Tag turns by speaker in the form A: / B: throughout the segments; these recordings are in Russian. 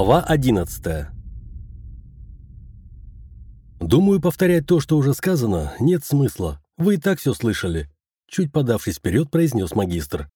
A: Глава 11 Думаю, повторять то, что уже сказано, нет смысла. Вы и так все слышали. Чуть подавшись вперед, произнес магистр.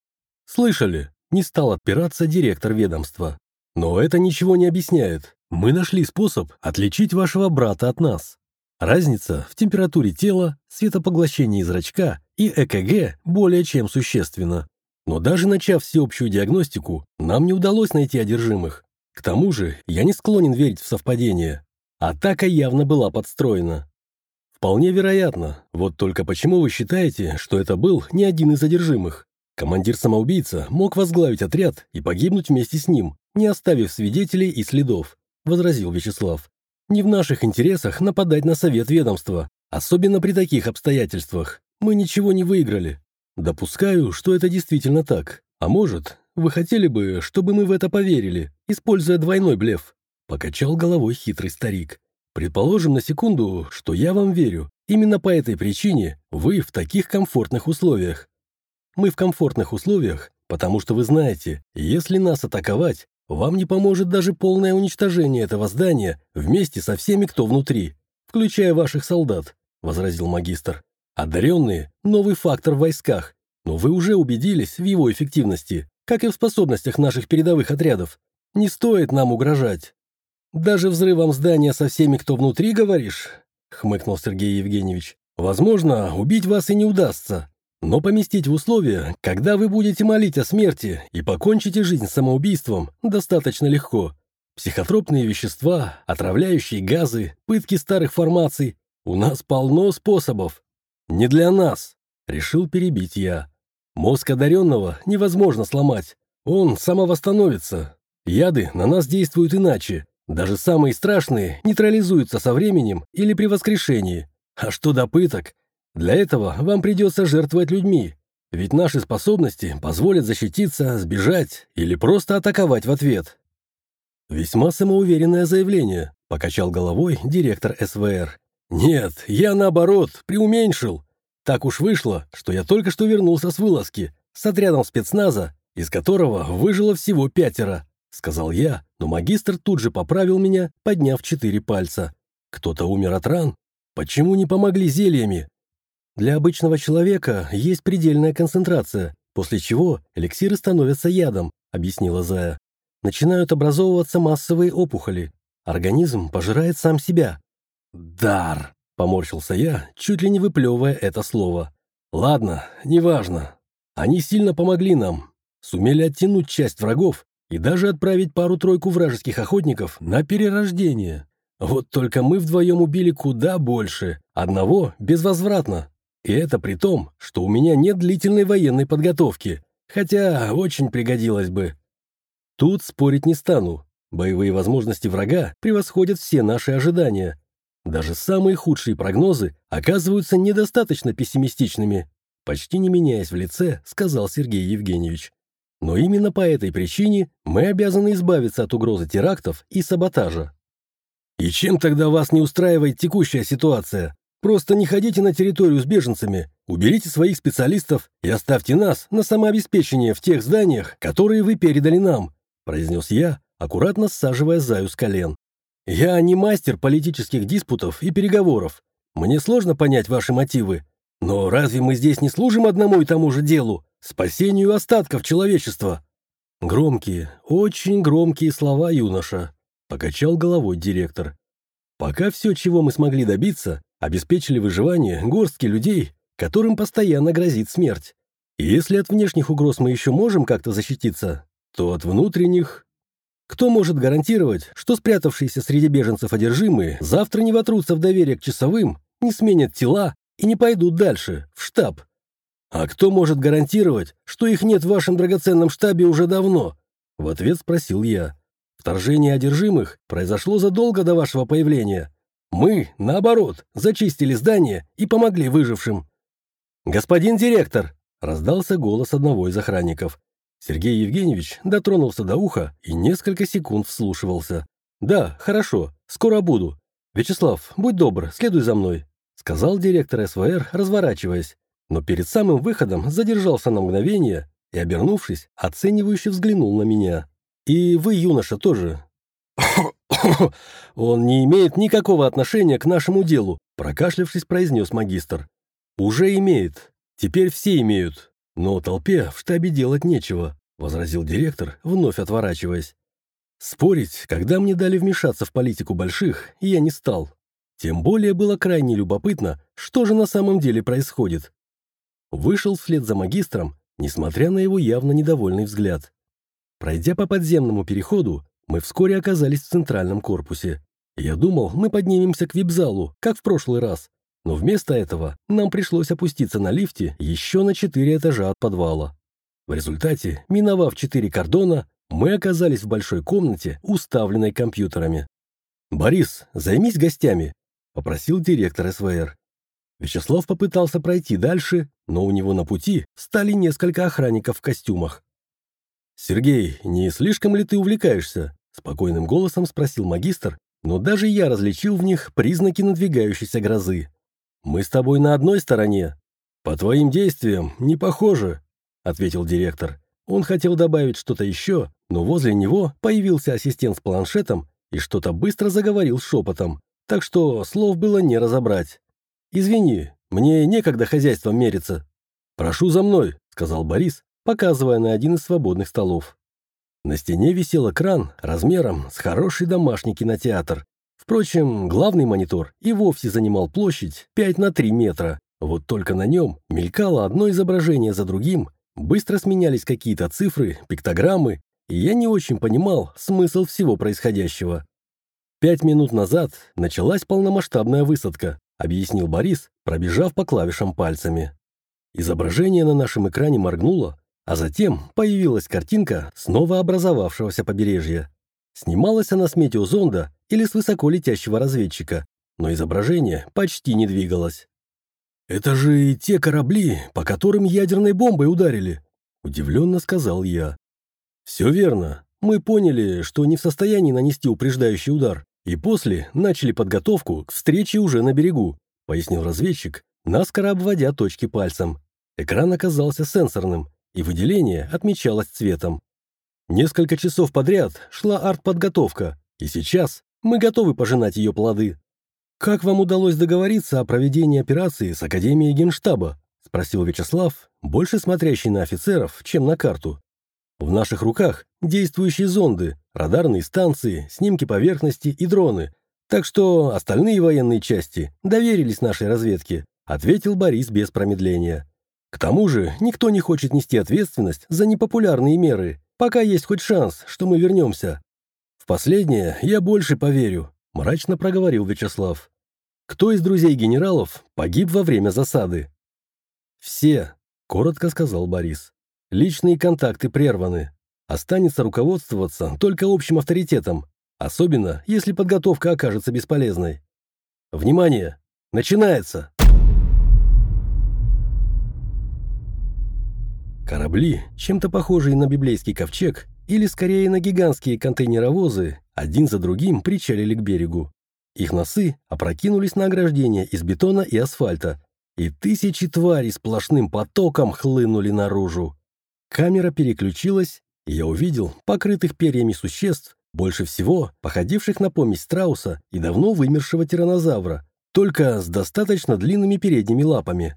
A: Слышали. Не стал отпираться директор ведомства. Но это ничего не объясняет. Мы нашли способ отличить вашего брата от нас. Разница в температуре тела, светопоглощении зрачка и ЭКГ более чем существенна. Но даже начав всеобщую диагностику, нам не удалось найти одержимых. К тому же я не склонен верить в совпадение. Атака явно была подстроена. Вполне вероятно. Вот только почему вы считаете, что это был не один из задержимых? Командир-самоубийца мог возглавить отряд и погибнуть вместе с ним, не оставив свидетелей и следов, возразил Вячеслав. Не в наших интересах нападать на совет ведомства, особенно при таких обстоятельствах. Мы ничего не выиграли. Допускаю, что это действительно так. А может, вы хотели бы, чтобы мы в это поверили, используя двойной блеф?» Покачал головой хитрый старик. «Предположим на секунду, что я вам верю. Именно по этой причине вы в таких комфортных условиях. Мы в комфортных условиях, потому что вы знаете, если нас атаковать, вам не поможет даже полное уничтожение этого здания вместе со всеми, кто внутри, включая ваших солдат», — возразил магистр. «Одаренные — новый фактор в войсках, но вы уже убедились в его эффективности как и в способностях наших передовых отрядов. Не стоит нам угрожать. Даже взрывом здания со всеми, кто внутри, говоришь?» — хмыкнул Сергей Евгеньевич. «Возможно, убить вас и не удастся, но поместить в условия, когда вы будете молить о смерти и покончите жизнь самоубийством, достаточно легко. Психотропные вещества, отравляющие газы, пытки старых формаций. У нас полно способов. Не для нас», — решил перебить я. Мозг одаренного невозможно сломать. Он самовосстановится. Яды на нас действуют иначе. Даже самые страшные нейтрализуются со временем или при воскрешении. А что до пыток? Для этого вам придется жертвовать людьми. Ведь наши способности позволят защититься, сбежать или просто атаковать в ответ. Весьма самоуверенное заявление, покачал головой директор СВР. Нет, я наоборот, преуменьшил. Так уж вышло, что я только что вернулся с вылазки, с отрядом спецназа, из которого выжило всего пятеро, сказал я, но магистр тут же поправил меня, подняв четыре пальца. Кто-то умер от ран? Почему не помогли зельями? Для обычного человека есть предельная концентрация, после чего эликсиры становятся ядом, объяснила Зая. Начинают образовываться массовые опухоли. Организм пожирает сам себя. Дар! Поморщился я, чуть ли не выплевывая это слово. Ладно, неважно. Они сильно помогли нам. Сумели оттянуть часть врагов и даже отправить пару-тройку вражеских охотников на перерождение. Вот только мы вдвоем убили куда больше. Одного безвозвратно. И это при том, что у меня нет длительной военной подготовки. Хотя очень пригодилось бы. Тут спорить не стану. Боевые возможности врага превосходят все наши ожидания. Даже самые худшие прогнозы оказываются недостаточно пессимистичными, почти не меняясь в лице, сказал Сергей Евгеньевич. Но именно по этой причине мы обязаны избавиться от угрозы терактов и саботажа. И чем тогда вас не устраивает текущая ситуация? Просто не ходите на территорию с беженцами, уберите своих специалистов и оставьте нас на самообеспечение в тех зданиях, которые вы передали нам», произнес я, аккуратно саживая Заю с колен. «Я не мастер политических диспутов и переговоров. Мне сложно понять ваши мотивы. Но разве мы здесь не служим одному и тому же делу – спасению остатков человечества?» Громкие, очень громкие слова юноша, покачал головой директор. Пока все, чего мы смогли добиться, обеспечили выживание горстки людей, которым постоянно грозит смерть. И если от внешних угроз мы еще можем как-то защититься, то от внутренних кто может гарантировать, что спрятавшиеся среди беженцев одержимые завтра не вотрутся в доверие к часовым, не сменят тела и не пойдут дальше, в штаб? А кто может гарантировать, что их нет в вашем драгоценном штабе уже давно? В ответ спросил я. Вторжение одержимых произошло задолго до вашего появления. Мы, наоборот, зачистили здание и помогли выжившим. «Господин директор!» — раздался голос одного из охранников. Сергей Евгеньевич дотронулся до уха и несколько секунд вслушивался. «Да, хорошо, скоро буду. Вячеслав, будь добр, следуй за мной», сказал директор СВР, разворачиваясь. Но перед самым выходом задержался на мгновение и, обернувшись, оценивающе взглянул на меня. «И вы, юноша, тоже. «Он не имеет никакого отношения к нашему делу», прокашлявшись, произнес магистр. «Уже имеет. Теперь все имеют. Но толпе в штабе делать нечего», возразил директор, вновь отворачиваясь. Спорить, когда мне дали вмешаться в политику больших, я не стал. Тем более было крайне любопытно, что же на самом деле происходит. Вышел вслед за магистром, несмотря на его явно недовольный взгляд. Пройдя по подземному переходу, мы вскоре оказались в центральном корпусе. Я думал, мы поднимемся к вип-залу, как в прошлый раз. Но вместо этого нам пришлось опуститься на лифте еще на четыре этажа от подвала. В результате, миновав четыре кордона, мы оказались в большой комнате, уставленной компьютерами. «Борис, займись гостями», — попросил директор СВР. Вячеслав попытался пройти дальше, но у него на пути стали несколько охранников в костюмах. «Сергей, не слишком ли ты увлекаешься?» — спокойным голосом спросил магистр, но даже я различил в них признаки надвигающейся грозы. «Мы с тобой на одной стороне. По твоим действиям не похоже», — ответил директор. Он хотел добавить что-то еще, но возле него появился ассистент с планшетом и что-то быстро заговорил шепотом, так что слов было не разобрать. «Извини, мне некогда хозяйством мериться». «Прошу за мной», — сказал Борис, показывая на один из свободных столов. На стене висел экран размером с хороший домашний кинотеатр. Впрочем, главный монитор и вовсе занимал площадь 5 на 3 метра. Вот только на нем мелькало одно изображение за другим, быстро сменялись какие-то цифры, пиктограммы, и я не очень понимал смысл всего происходящего. «Пять минут назад началась полномасштабная высадка», объяснил Борис, пробежав по клавишам пальцами. Изображение на нашем экране моргнуло, а затем появилась картинка снова образовавшегося побережья. Снималась она с метеозонда или с высоко летящего разведчика, но изображение почти не двигалось. «Это же те корабли, по которым ядерной бомбой ударили», — удивленно сказал я. «Все верно. Мы поняли, что не в состоянии нанести упреждающий удар, и после начали подготовку к встрече уже на берегу», — пояснил разведчик, наскоро обводя точки пальцем. Экран оказался сенсорным, и выделение отмечалось цветом. Несколько часов подряд шла артподготовка, и сейчас мы готовы пожинать ее плоды. «Как вам удалось договориться о проведении операции с Академией Генштаба?» — спросил Вячеслав, больше смотрящий на офицеров, чем на карту. «В наших руках действующие зонды, радарные станции, снимки поверхности и дроны, так что остальные военные части доверились нашей разведке», — ответил Борис без промедления. К тому же никто не хочет нести ответственность за непопулярные меры, пока есть хоть шанс, что мы вернемся. В последнее я больше поверю, мрачно проговорил Вячеслав. Кто из друзей генералов погиб во время засады? Все, коротко сказал Борис. Личные контакты прерваны. Останется руководствоваться только общим авторитетом, особенно если подготовка окажется бесполезной. Внимание! Начинается! Корабли, чем-то похожие на библейский ковчег, или скорее на гигантские контейнеровозы, один за другим причалили к берегу. Их носы опрокинулись на ограждение из бетона и асфальта, и тысячи тварей сплошным потоком хлынули наружу. Камера переключилась, и я увидел покрытых перьями существ, больше всего походивших на помесь страуса и давно вымершего тиранозавра, только с достаточно длинными передними лапами.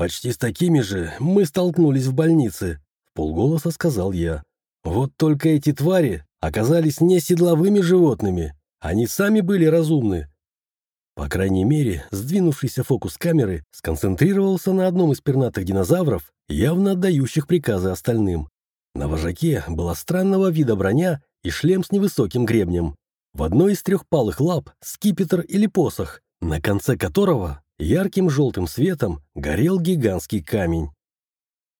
A: «Почти с такими же мы столкнулись в больнице», — в полголоса сказал я. «Вот только эти твари оказались не седловыми животными. Они сами были разумны». По крайней мере, сдвинувшийся фокус камеры сконцентрировался на одном из пернатых динозавров, явно отдающих приказы остальным. На вожаке была странного вида броня и шлем с невысоким гребнем. В одной из трехпалых лап скипетр или посох, на конце которого Ярким желтым светом горел гигантский камень.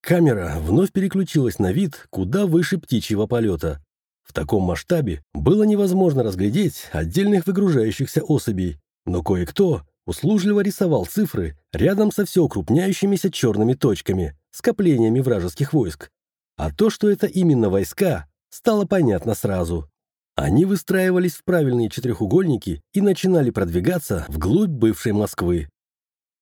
A: Камера вновь переключилась на вид куда выше птичьего полета. В таком масштабе было невозможно разглядеть отдельных выгружающихся особей, но кое-кто услужливо рисовал цифры рядом со все укрупняющимися черными точками, скоплениями вражеских войск. А то, что это именно войска, стало понятно сразу. Они выстраивались в правильные четырехугольники и начинали продвигаться вглубь бывшей Москвы.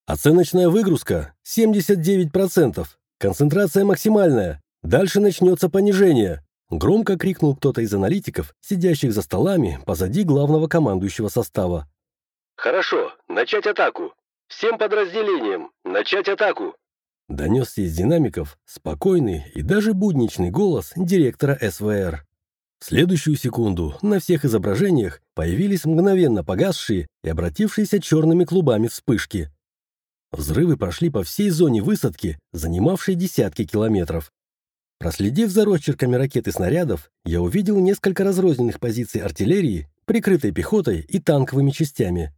A: Оценочная выгрузка 79%. Концентрация максимальная. Дальше начнется понижение, Громко крикнул кто-то из аналитиков, сидящих за столами позади главного командующего состава.
B: «Хорошо, начать атаку! Всем подразделениям, начать атаку!»
A: Донесся из динамиков спокойный и даже будничный голос директора СВР. В следующую секунду на всех изображениях появились мгновенно погасшие и обратившиеся черными клубами вспышки. Взрывы прошли по всей зоне высадки, занимавшей десятки километров. Проследив за росчерками ракет и снарядов, я увидел несколько разрозненных позиций артиллерии, прикрытой пехотой и танковыми частями.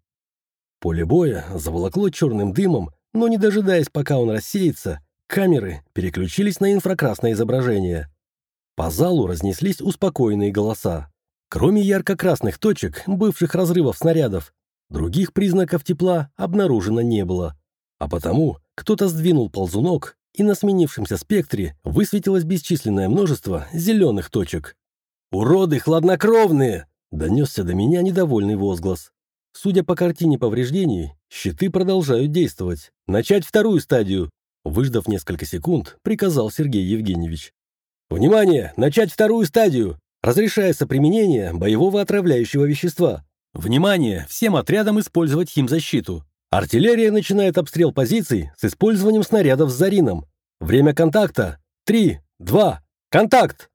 A: Поле боя заволокло черным дымом, но не дожидаясь, пока он рассеется, камеры переключились на инфракрасное изображение. По залу разнеслись успокоенные голоса. Кроме ярко-красных точек, бывших разрывов снарядов, других признаков тепла обнаружено не было. А потому кто-то сдвинул ползунок, и на сменившемся спектре высветилось бесчисленное множество зеленых точек. «Уроды хладнокровные!» — донесся до меня недовольный возглас. Судя по картине повреждений, щиты продолжают действовать. Начать вторую стадию. Выждав несколько секунд, приказал Сергей Евгеньевич. «Внимание! Начать вторую стадию! Разрешается применение боевого отравляющего вещества. Внимание! Всем отрядам использовать химзащиту. Артиллерия начинает обстрел позиций с использованием снарядов с зарином. Время контакта — три, два, контакт!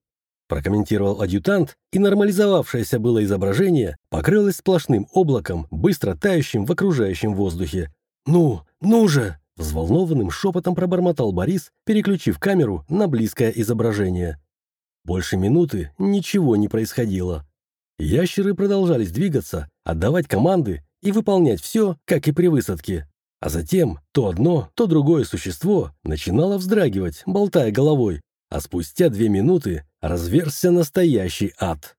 A: Прокомментировал адъютант, и нормализовавшееся было изображение покрылось сплошным облаком, быстро тающим в окружающем воздухе. «Ну, ну же!» — взволнованным шепотом пробормотал Борис, переключив камеру на близкое изображение. Больше минуты ничего не происходило. Ящеры продолжались двигаться, отдавать команды и выполнять все, как и при высадке. А затем то одно, то другое существо начинало вздрагивать, болтая головой, а спустя две минуты разверзся настоящий ад.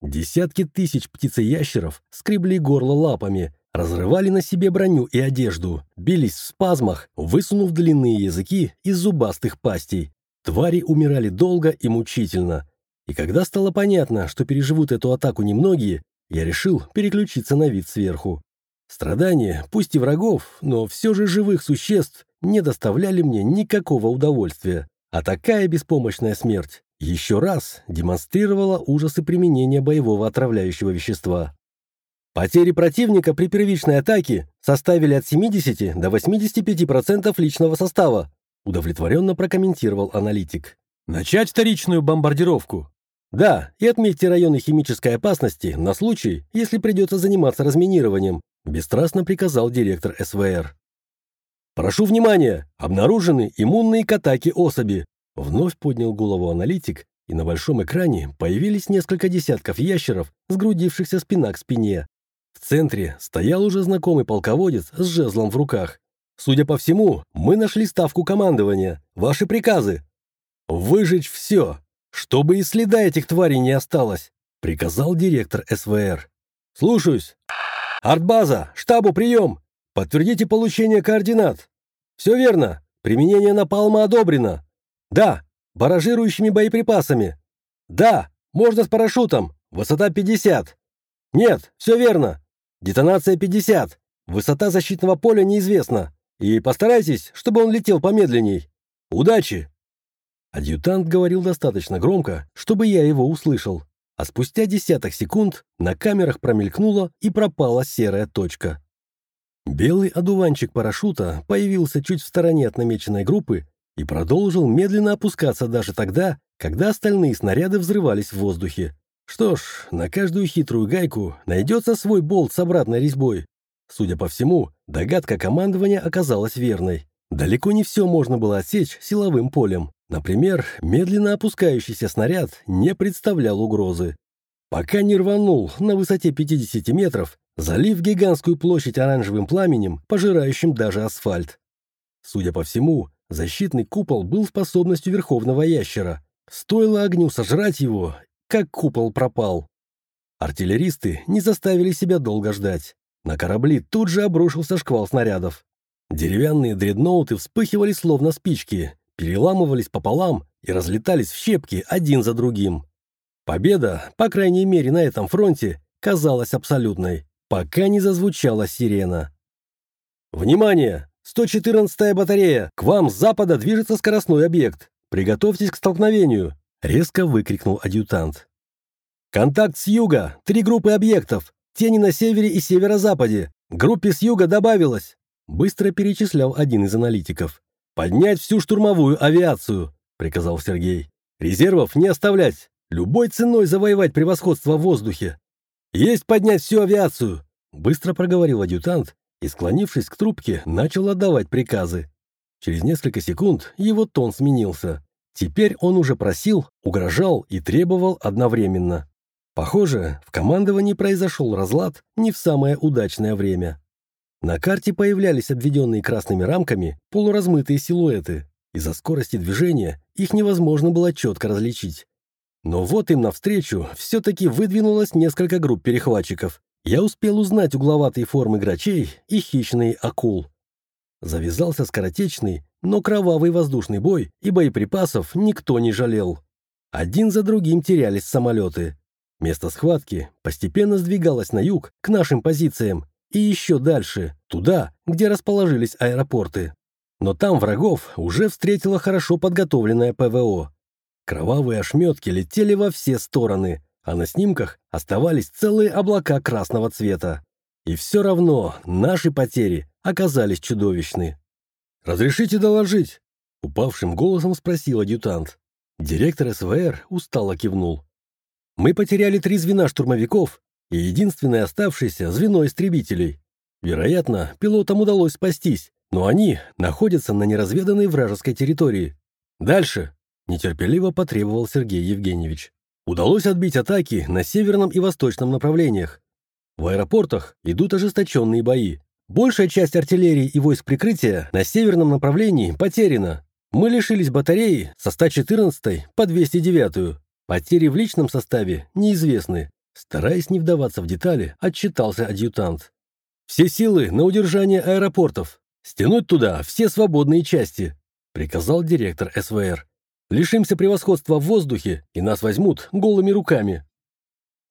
A: Десятки тысяч птицеящеров скребли горло лапами, разрывали на себе броню и одежду, бились в спазмах, высунув длинные языки из зубастых пастей. Твари умирали долго и мучительно. И когда стало понятно, что переживут эту атаку немногие, я решил переключиться на вид сверху. Страдания, пусть и врагов, но все же живых существ, не доставляли мне никакого удовольствия. А такая беспомощная смерть еще раз демонстрировала ужасы применения боевого отравляющего вещества. Потери противника при первичной атаке составили от 70 до 85% личного состава, удовлетворенно прокомментировал аналитик. Начать вторичную бомбардировку. Да, и отметьте районы химической опасности на случай, если придется заниматься разминированием, бесстрастно приказал директор СВР. Прошу внимания, обнаружены иммунные к атаке особи. Вновь поднял голову аналитик, и на большом экране появились несколько десятков ящеров, сгрудившихся спина к спине. В центре стоял уже знакомый полководец с жезлом в руках. Судя по всему, мы нашли ставку командования. Ваши приказы. Выжечь все, «Чтобы и следа этих тварей не осталось», — приказал директор СВР. «Слушаюсь. Артбаза, штабу прием. Подтвердите получение координат. Все верно. Применение напалма одобрено. Да, баражирующими боеприпасами. Да, можно с парашютом. Высота 50. Нет, все верно. Детонация 50. Высота защитного поля неизвестна. И постарайтесь, чтобы он летел помедленней. Удачи!» Адъютант говорил достаточно громко, чтобы я его услышал, а спустя десяток секунд на камерах промелькнула и пропала серая точка. Белый одуванчик парашюта появился чуть в стороне от намеченной группы и продолжил медленно опускаться даже тогда, когда остальные снаряды взрывались в воздухе. Что ж, на каждую хитрую гайку найдется свой болт с обратной резьбой. Судя по всему, догадка командования оказалась верной. Далеко не все можно было отсечь силовым полем. Например, медленно опускающийся снаряд не представлял угрозы. Пока не рванул на высоте 50 метров, залив гигантскую площадь оранжевым пламенем, пожирающим даже асфальт. Судя по всему, защитный купол был способностью верховного ящера. Стоило огню сожрать его, как купол пропал. Артиллеристы не заставили себя долго ждать. На корабли тут же обрушился шквал снарядов. Деревянные дредноуты вспыхивали словно спички, переламывались пополам и разлетались в щепки один за другим. Победа, по крайней мере на этом фронте, казалась абсолютной, пока не зазвучала сирена. «Внимание! 114-я батарея! К вам с запада движется скоростной объект. Приготовьтесь к столкновению. Резко выкрикнул адъютант. «Контакт с юга! Три группы объектов! Тени на севере и северо-западе! Группе с юга добавилось!» Быстро перечислял один из аналитиков. «Поднять всю штурмовую авиацию!» — приказал Сергей. «Резервов не оставлять! Любой ценой завоевать превосходство в воздухе!» «Есть поднять всю авиацию!» — быстро проговорил адъютант и, склонившись к трубке, начал отдавать приказы. Через несколько секунд его тон сменился. Теперь он уже просил, угрожал и требовал одновременно. Похоже, в командовании произошел разлад не в самое удачное время. На карте появлялись обведенные красными рамками полуразмытые силуэты. Из-за скорости движения их невозможно было четко различить. Но вот им навстречу все-таки выдвинулось несколько групп перехватчиков. Я успел узнать угловатые формы грачей и хищные акул. Завязался скоротечный, но кровавый воздушный бой, и боеприпасов никто не жалел. Один за другим терялись самолеты. Место схватки постепенно сдвигалось на юг, к нашим позициям, и еще дальше, туда, где расположились аэропорты. Но там врагов уже встретила хорошо подготовленная ПВО. Кровавые ошметки летели во все стороны, а на снимках оставались целые облака красного цвета. И все равно наши потери оказались чудовищны. «Разрешите доложить?» — упавшим голосом спросил адъютант. Директор СВР устало кивнул. «Мы потеряли три звена штурмовиков и единственное оставшееся звено истребителей. Вероятно, пилотам удалось спастись, но они находятся на неразведанной вражеской территории. Дальше!» — нетерпеливо потребовал Сергей Евгеньевич. «Удалось отбить атаки на северном и восточном направлениях. В аэропортах идут ожесточенные бои. Большая часть артиллерии и войск прикрытия на северном направлении потеряна. Мы лишились батареи со 114 по 209. Потери в личном составе неизвестны. Стараясь не вдаваться в детали, отчитался адъютант. «Все силы на удержание аэропортов. Стянуть туда все свободные части», приказал директор СВР. «Лишимся превосходства в воздухе, и нас возьмут голыми руками».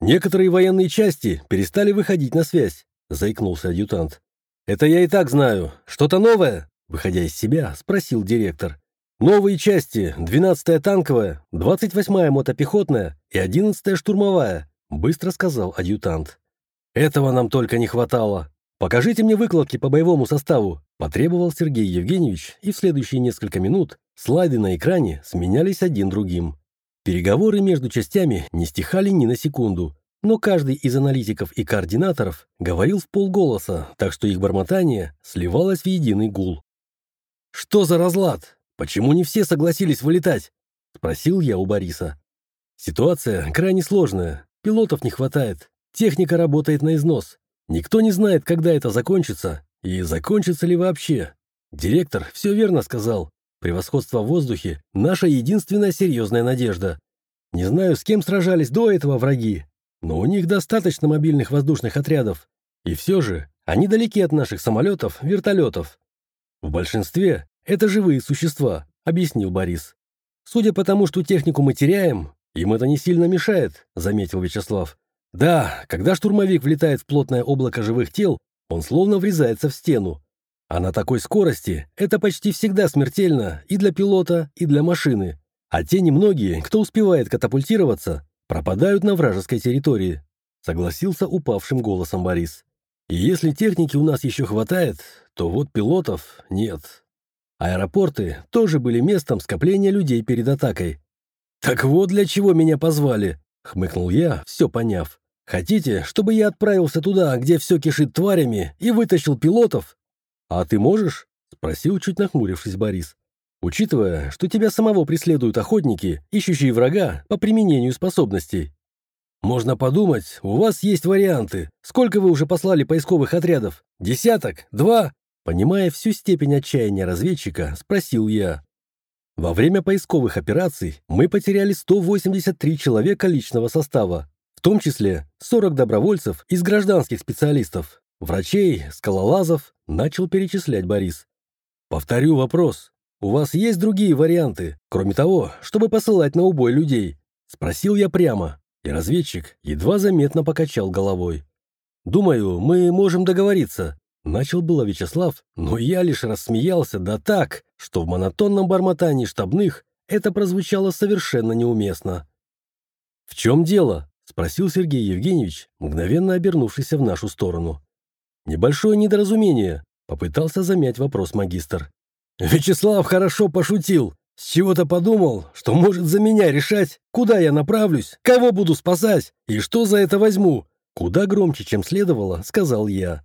A: «Некоторые военные части перестали выходить на связь», заикнулся адъютант. «Это я и так знаю. Что-то новое?» Выходя из себя, спросил директор. «Новые части. 12-я танковая, 28-я мотопехотная и 11-я штурмовая», быстро сказал адъютант. «Этого нам только не хватало. Покажите мне выкладки по боевому составу», потребовал Сергей Евгеньевич, и в следующие несколько минут слайды на экране сменялись один другим. Переговоры между частями не стихали ни на секунду, но каждый из аналитиков и координаторов говорил в полголоса, так что их бормотание сливалось в единый гул. «Что за разлад? Почему не все согласились вылетать?» — спросил я у Бориса. «Ситуация крайне сложная, пилотов не хватает, техника работает на износ. Никто не знает, когда это закончится и закончится ли вообще. Директор все верно сказал. Превосходство в воздухе — наша единственная серьезная надежда. Не знаю, с кем сражались до этого враги, но у них достаточно мобильных воздушных отрядов. И все же они далеки от наших самолетов, вертолетов. В большинстве это живые существа, объяснил Борис. Судя по тому, что технику мы теряем, им это не сильно мешает, заметил Вячеслав. Да, когда штурмовик влетает в плотное облако живых тел, он словно врезается в стену. А на такой скорости это почти всегда смертельно и для пилота, и для машины. А те немногие, кто успевает катапультироваться, пропадают на вражеской территории», — согласился упавшим голосом Борис. «И если техники у нас еще хватает, то вот пилотов нет. Аэропорты тоже были местом скопления людей перед атакой. «Так вот для чего меня позвали», — хмыкнул я, все поняв. «Хотите, чтобы я отправился туда, где все кишит тварями, и вытащил пилотов?» «А ты можешь?» — спросил, чуть нахмурившись Борис. Учитывая, что тебя самого преследуют охотники, ищущие врага по применению способностей. Можно подумать, у вас есть варианты. Сколько вы уже послали поисковых отрядов? Десяток? Два? Понимая всю степень отчаяния разведчика, спросил я. Во время поисковых операций мы потеряли 183 человека личного состава, в том числе 40 добровольцев из гражданских специалистов, врачей, скалолазов, начал перечислять Борис. Повторю вопрос. «У вас есть другие варианты, кроме того, чтобы посылать на убой людей?» Спросил я прямо, и разведчик едва заметно покачал головой. «Думаю, мы можем договориться», — начал было Вячеслав, но я лишь рассмеялся да так, что в монотонном бормотании штабных это прозвучало совершенно неуместно. «В чем дело?» — спросил Сергей Евгеньевич, мгновенно обернувшийся в нашу сторону. «Небольшое недоразумение», — попытался замять вопрос магистр. «Вячеслав хорошо пошутил. С чего-то подумал, что может за меня решать, куда я направлюсь, кого буду спасать и что за это возьму». Куда громче, чем следовало, сказал я.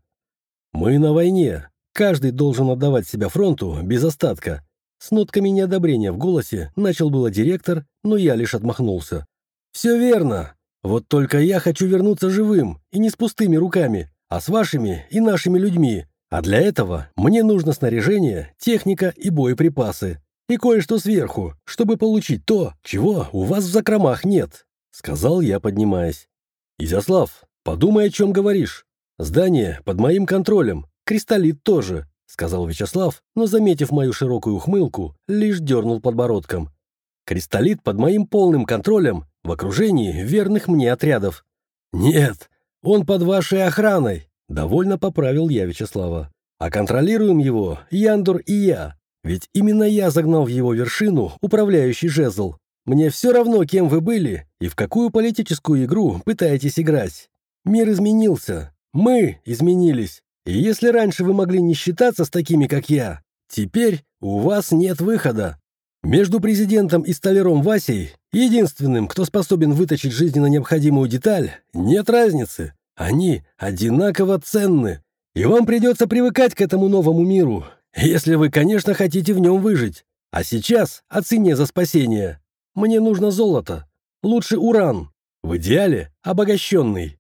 A: «Мы на войне. Каждый должен отдавать себя фронту без остатка». С нотками неодобрения в голосе начал было директор, но я лишь отмахнулся. «Все верно. Вот только я хочу вернуться живым и не с пустыми руками, а с вашими и нашими людьми. А для этого мне нужно снаряжение, техника и боеприпасы. И кое-что сверху, чтобы получить то, чего у вас в закромах нет», — сказал я, поднимаясь. «Изяслав, подумай, о чем говоришь. Здание под моим контролем, кристаллит тоже», — сказал Вячеслав, но, заметив мою широкую ухмылку, лишь дернул подбородком. «Кристаллит под моим полным контролем в окружении верных мне отрядов». «Нет, он под вашей охраной», — довольно поправил я Вячеслава. «А контролируем его Яндор и я, ведь именно я загнал в его вершину управляющий жезл. Мне все равно, кем вы были и в какую политическую игру пытаетесь играть. Мир изменился, мы изменились, и если раньше вы могли не считаться с такими, как я, теперь у вас нет выхода. Между президентом и столяром Васей, единственным, кто способен вытащить жизненно необходимую деталь, нет разницы. Они одинаково ценны. И вам придется привыкать к этому новому миру, если вы, конечно, хотите в нем выжить. А сейчас о цене за спасение. Мне нужно золото. Лучше уран. В идеале обогащенный.